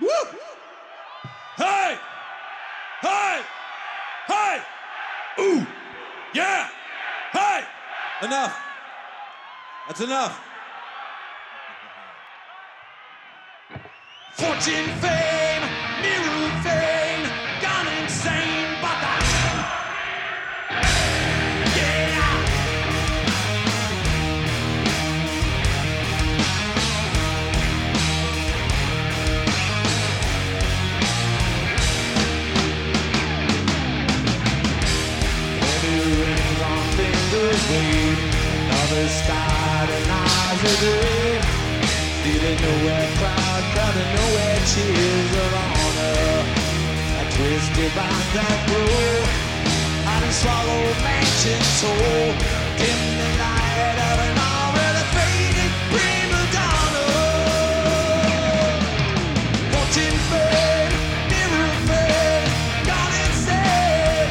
Woo! Hey! Hey! Hey! Ooh! Yeah! Hey! Enough. That's enough. Fortune, fame, fingers weak, another star and eyes are green. Feeling nowhere proud, cutting nowhere cheers of honor. I twisted by that road, I done swallowed mansion soul. Dim the light of an already faded prima donna. Fortune fade, mirror fade, gone insane.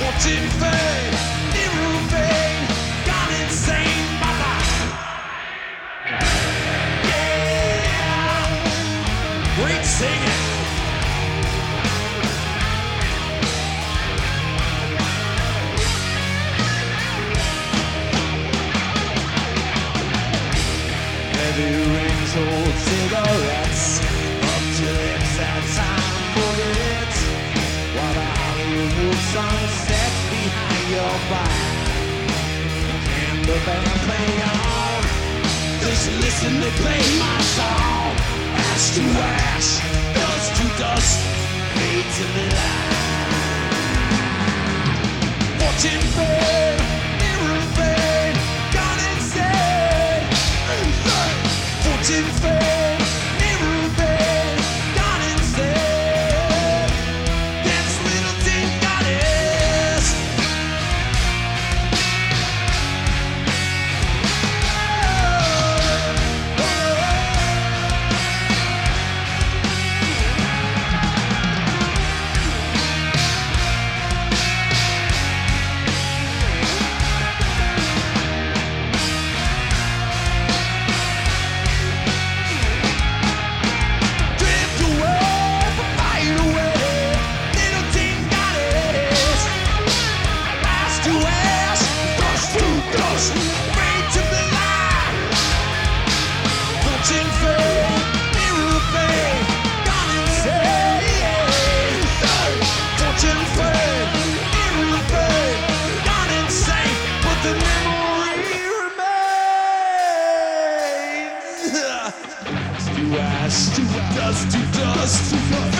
Fortune fade, Just listen to play my song. Ash to ash, to the light. Fortune fade, to dust, to dust,